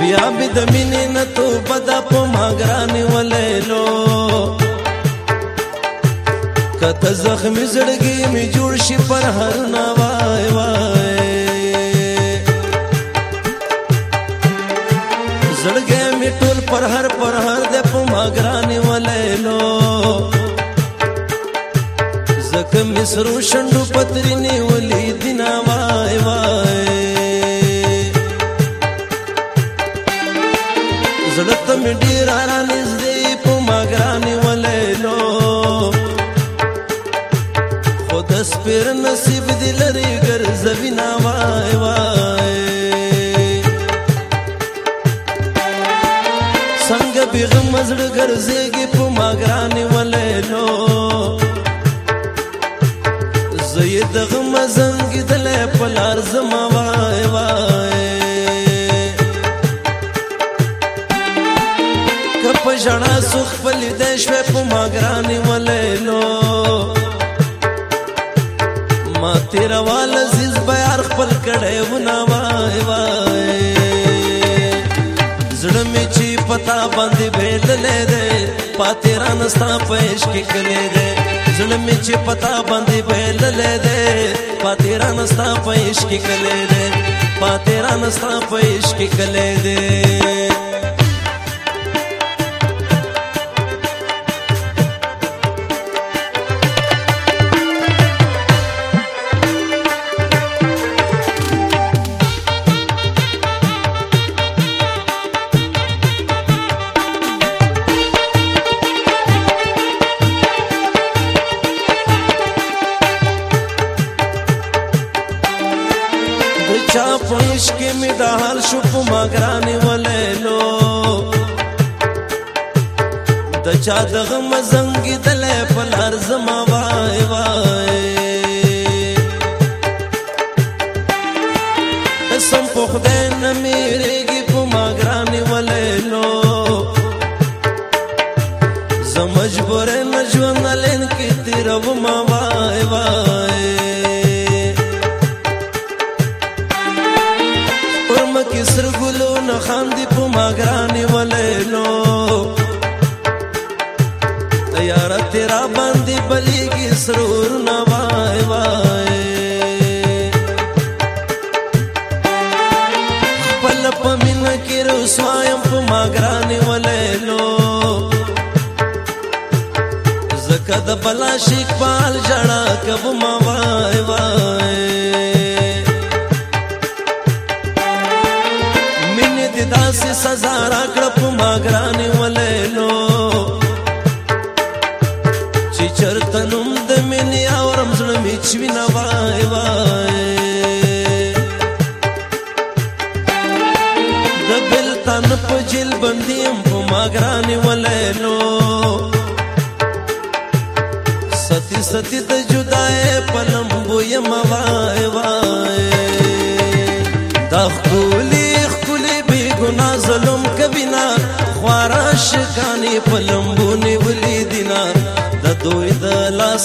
بیا به د مینې نه توبه ده په ما ګرانې ولیلو که ته زخمي زړګي مې جوړ شي پرهرونه وای وای زړګی مې ټول پرهر پرهر دی په ما ګرانې ولیلو زکه مې سرو شنډو پتري نیولې زړه ته مې ډیر را نږدې په ما ګرانې ولیلو خو د سپېر نصیب دې لرې ګرځوي نه وای وای څنګه بېغم زړه ګرځېږي په ما ګرانې ولیلو زه یې دغه مزنګېدلی په لار زما وای وای ما ګرانې ولیلو ما تیروال عزیز بیار خپل کړی ونه وای وای زړه مې چې پتا باندې بېدلې ده پاتې رانستا پېش کې کلې ده زړه مې چې پتا باندې بېدلې ده پاتې رانستا پېش کې کلې ده پاتې رانستا پېش کې کلې ده چا پښ کې می د حال شو په ماګران ولېلو د چا د غم زنګ دل په لار زما وای وای سم په خدای مکه سر ګلو نه خاندي په ما ګرانې ولې نو یار تیرا باندې بلیږي سرور نه وای وای خپل په من کې رسوایم په ما ګرانې ولې نو زکه د بلا شیک پال جړه کب ما وای وای داسې سزا راکړه په ما ګرانې ولیلو چې چرته نوم د مینې اورم زړه مې چوینه وای وای د بلتان په جیل بندي یم په ما ګرانې ولیلو ستی ستی د جدای په لمبو یم وای وای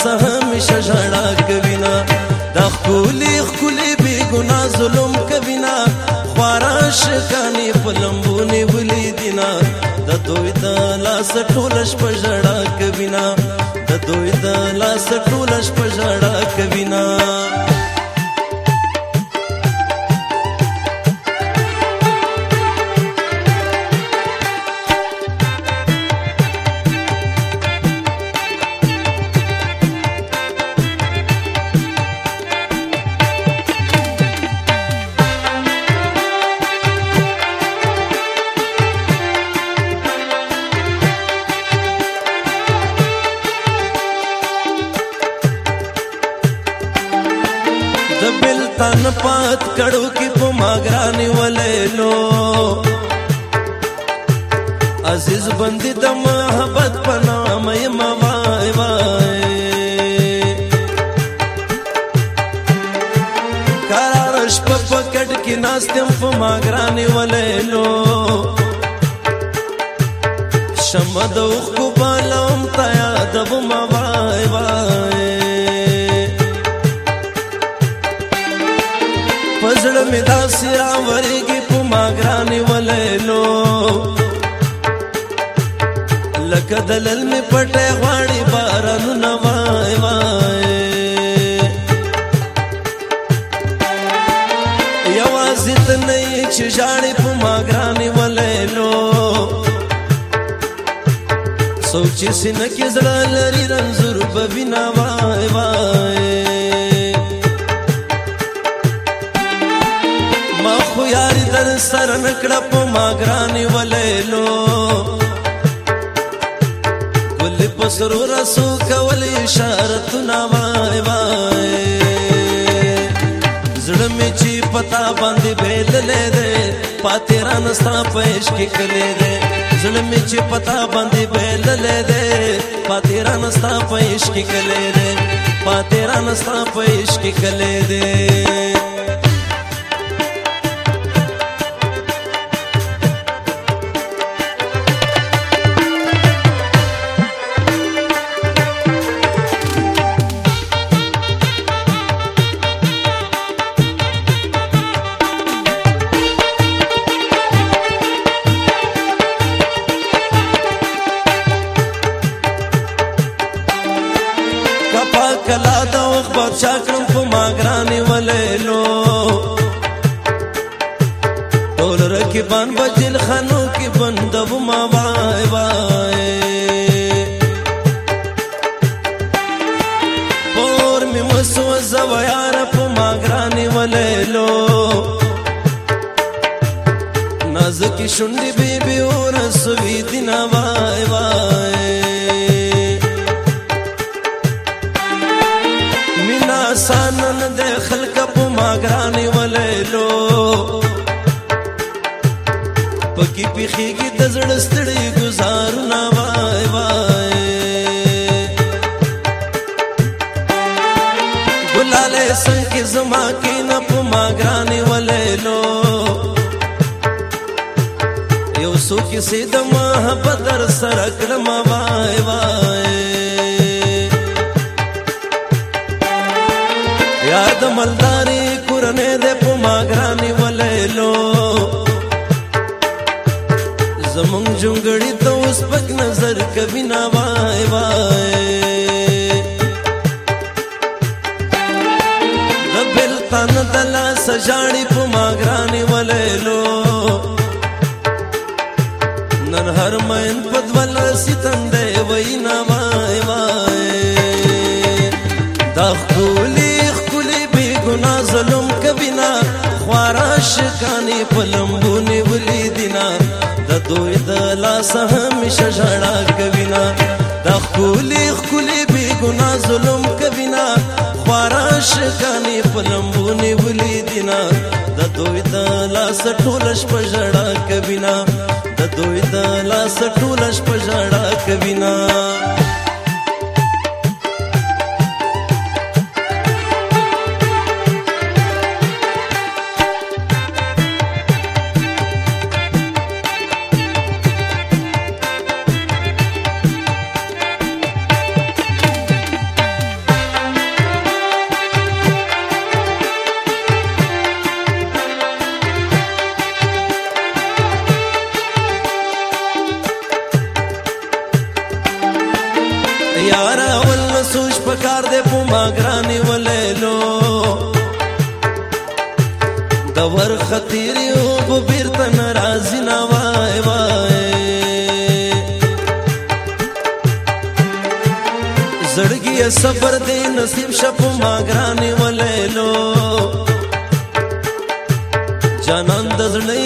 سه همیشه ژړا کوي نه دا خولي خولي بي ګنا ظلم کوي نه خوارا شکاني پلمبونه ولي دینا د دوی د لاس ټولش په ژړا کوي نه د دوی د لاس ټولش په ژړا کوي نه د بل تن پات کړو کې په ماګرانې ولېلو عزیز بندي د محبت په نام یې موای وای قرار شپ په کټ کې ناستم په ماګرانې ولېلو شمد خو بالام تیا د مو زړه مې دا سرا ورګي په ما ګرانې ولېلو لکه دلل مې پټه غواړي بارانو نه وای وای یوازې ته نه چې ژاړې په ما ګرانې ولېلو سوچ چې سینه کې زړه لري رنځور په وینا وای وای ګران کړه په ما ګران ولیلو ګل په سرو رسو کول اشاره تو نا وای وای زړه می چې پتا باندې بدل دې پاتې ران ستا پېښ کې کلې دې زړه می چې پتا باندې بدل دې پاتې ران ستا پېښ کې کلې دې پاتې ران ستا پېښ کې کلې دې کلا دا وخت بادشاہ کړم خو ما ګرانې ولیلو ټول رقیبان بجل خانو کې بندو ما وای وای پور می مسو زو یار په ما ګرانې ولیلو نازکې شونډې به آسان نه د خلک په ما ګرانې ولیلو پکې پیخېږي د زړه ستړي ګزارونه وای وای ګلاله څنګه زما کې نه په ما ګرانې ولیلو یو څوک سي د محبت در سره کړم وای وای مالداري کورنۍ د پما ګراني ولیلو زمونږ جونګړي ته اوس پک نظر کوي نا وای وای د بل تن دلا سجاړي پما ګراني ولیلو نن هر مېن پدول ستندې وای نا وای وای دخو ګنا ظلم کبینا خوار عاشقانی په لمبونه ولي دینا د دوی د لاس همیشه ژړا کبینا د خولي خولي به ګنا ظلم کبینا خوار عاشقانی په لمبونه ولي دینا د دوی د لاس ټولش په ژړا کبینا د دوی د لاس ټولش په ژړا کبینا یارا ول سوچ پکار دې په ما ګراني ولېلو د ور خطیر یو په بیرته ناراضی نه وای وای زړګي صبر دې نصیب شپ ما ګراني ولېلو جانان د زړه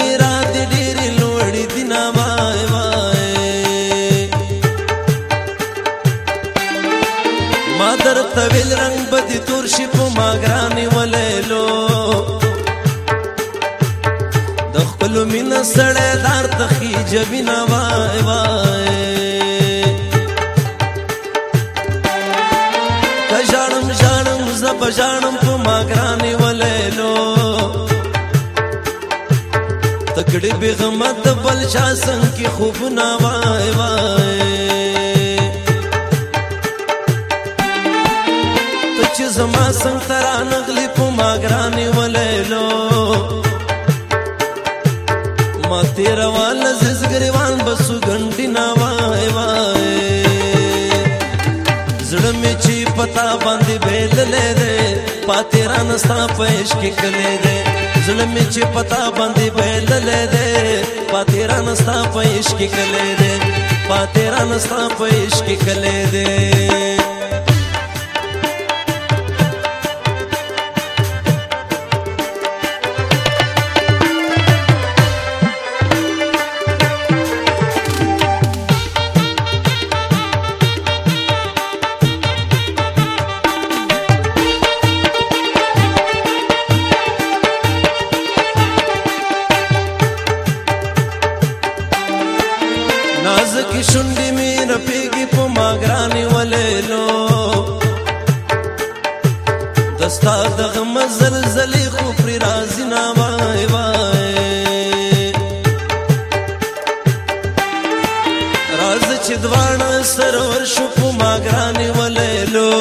ما در طویل رنگ بدی تور شي په ما ګراني ولیلو د خپل مين سړې دار تخي جبینا وای وای کژانم ژانم زب ژانم په ما ګراني ولیلو تکړې بغمت بل شاسن کې خوب نا وای وای څنګه تر نغلی په ما ګرانې ولیلو ما تیر وال زس ګریوان بسو ګنډي نا وای وای زړه می چې پتا باندې بدلې دے پاتې ران ستا پېش کې کلې دے زړه می چې پتا باندې بدلې دے پاتې ران ستا پېش کې کلې دے پاتې ران ستا پېش کې کلې دے چونډې مې رپېږي په ما ګرانې ولیلو د ستا د غمه زلزلې خو پرې راځي نه وای وای راځه چې دواړه سرور شو په ما ګرانې ولیلو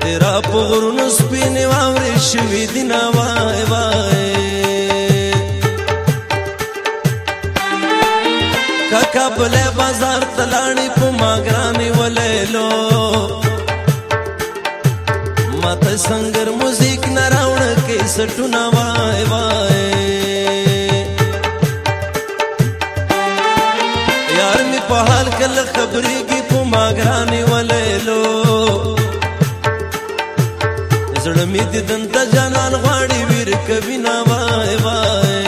تیرا په غرونو سپینې واورې شوي دي نه کاکا بلې بازار تلاړې په ماګرانې ولېلو ماته سنگر موزیک نه راوړ کې سټونه وای وای یار می په حال کله خبرې کې په ماګرانې ولېلو زړه می دې دنت جانان غواړي ویر کوي نه وای وای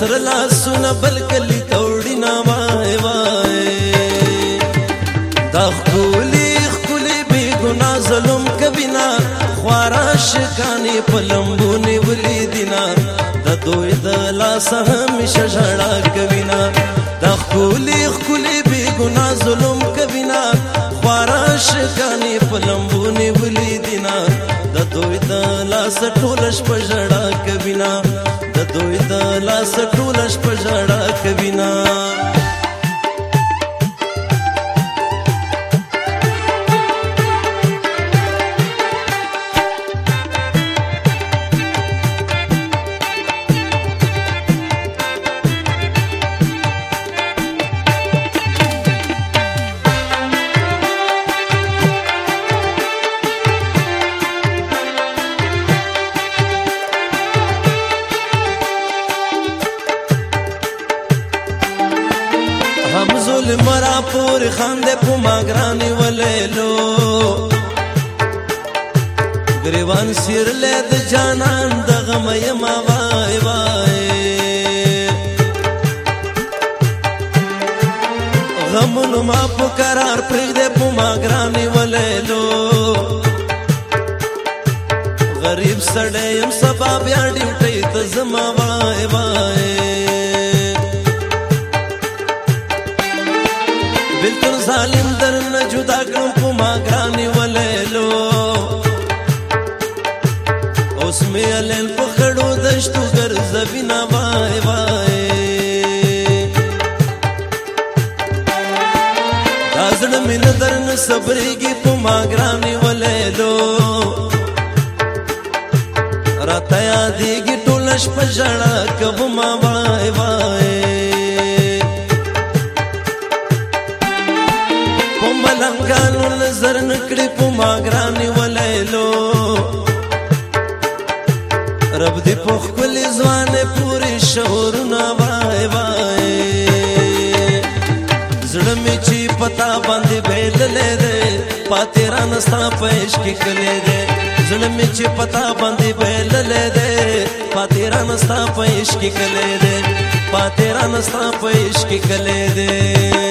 سره لاسونه بل کلی توړی نه وای وای دا خولي خولي به ګنا ظلم کبینا خوارا شکانی پلمبونه ولي دینا د دوی د لاس هم شجړه کبینا دا خولي خولي به ګنا ظلم کبینا خوارا شکانی پلمبونه ولي دینا د دوی د لاس ټولش پجړه کبینا دوی د لاس ټولش په جړه کوي نه هم ظلم را پور خاندې په ما ګراني ولېلو غریوان سیر له د جانان د غم ما وای وای غم نو ما په قرار پرې دې په ما ګراني ولېلو غریب سړی يم سبا بیا ډیوټي ته زما وای وای بلکل ظالم در نه جدا کړم په ما ګرانې ولیلو اوس مې الین په خړو دشتو ګرځوي نه وای وای دا زړه مې نه در نه صبرېږي په ما ګرانې ولیلو راته یادېږي ټوله شپه ژړه کوم وای وای کړې په ما ګرانې ولیلو رب دې په خپل ځوان پورې شعور نه وای وای زړه می چې پتا باندې بیل لې دې پاتې ران ستا پېښ کې کلې دې زړه می چې پتا باندې بیل لې دې پاتې ران ستا پېښ کې کلې دې پاتې ران ستا پېښ کې کلې دې